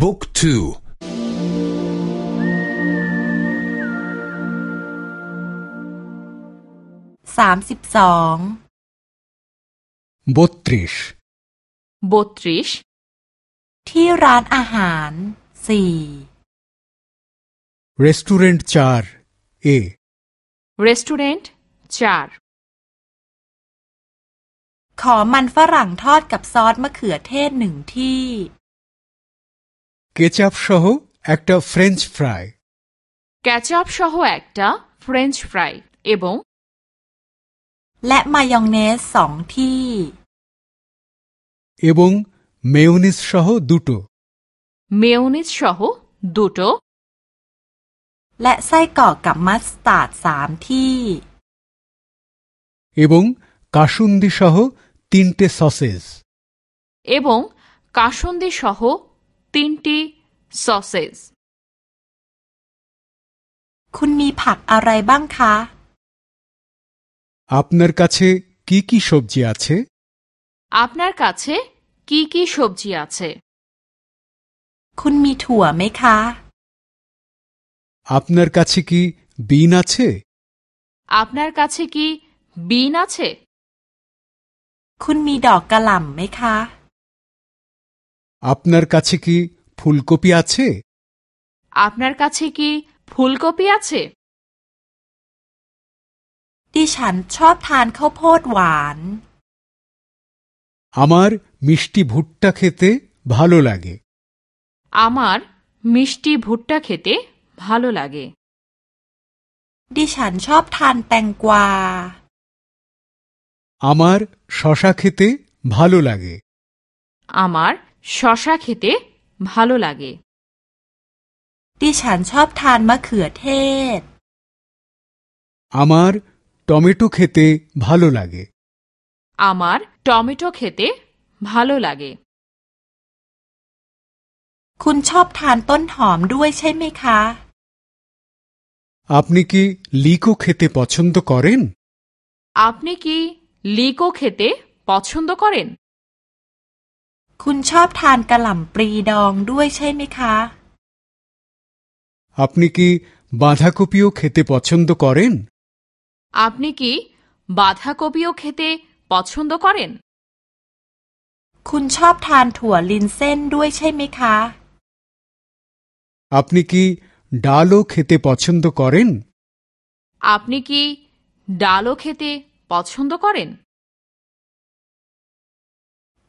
บุ๊กทูสามสิบสองบตริชบตริชที่ร้านอาหารสี่รีสตูเรนต์ชาร์เอรีสตูเรนต์ชาร์ขอมันฝรั่งทอดกับซอสมะเขือเทศหนึ่งที่ ketchup সহ একটা French fry ketchup সহ একটা ফ্রেঞ্চ ফ্রাই এবং และมายองเนสสองที่ এবং মেয়োনিজ সহ দুটো মেয়োনিজ সহ দুটো และไส้กรอกกับมัสตาร์ดสามที่ এবং কাসুন্দি সহ তিনটে সসেজ এবং কাসন্দি সহ তিনটি সসেজ คุณมีผักอะไรบ้างคะ আপনার কাছে কি কি সবজি আছে আপনার কাছে কি কি সবজি আছে คุณมีถั่วไหมคะ আপনার কাছে কি বিন আছে আপনার কাছে কি বিন আছে คุณมีดอกกระหล่ำไหมคะ আপনার কাছে কি ফুলকপি আছে আপনার কাছে কি ফুলকপি আছে ดิฉันชอบทานข้าวโพดหวาน আমার মিষ্টি ভুট্টা খেতে ভালো লাগে আমার মিষ্টি ভুট্টা খেতে ভালো লাগে ดิฉันชอบทานแตงกวา আমার শশা খেতে ভালো লাগে আমার শশা খেতে ভালো লাগে ดิฉันชอบทานมะเขือเทศ আমার টমেটো খেতে ভালো লাগে আমার টমেটো খেতে ভালো লাগে คุณชอบทานต้นหอมด้วยใช่ไหมคะ আপনি কি লিকো খেতে পছন্দ করেন আপনি কি লিকো খেতে পছন্দ করেন คุณชอบทานกระหล่ำปลีดองด้วยใช่ไหมคะ আপনি কি বাঁধাকপিও খেতে পছন্দ করেন আপনি কি বাঁধাকপিও খেতে পছন্দ করেন คุณชอบทานถั่วลินเส้นด้วยใช่ไหมคะ আপনি কি ডালও খেতে পছন্দ করেন আপনি কি ডালও খেতে পছন্দ করেন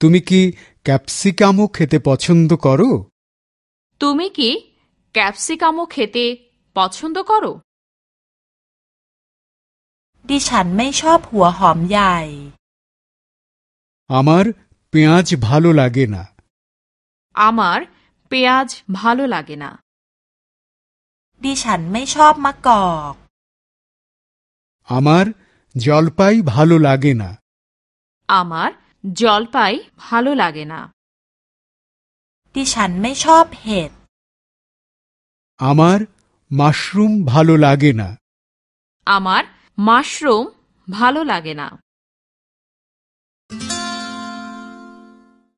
তুমি কি ক্যাপসিকামও খেতে পছন্দ করো তুমি কি ক্যাপসিকামও খেতে পছন্দ করো ดิฉันไม่ชอบหัวหอมใหญ่ আমার পেঁয়াজ ভালো লাগে না আমার পেঁয়াজ ভালো লাগে না ดิฉันไม่ชอบมะกอก আমার জলপাই ভালো লাগে না আমার জলপাই ভালো লাগে না ดิฉันไม่ชอบเห็ด আমার মাশরুম ভালো লাগে না আমার মাশরুম ভালো লাগে না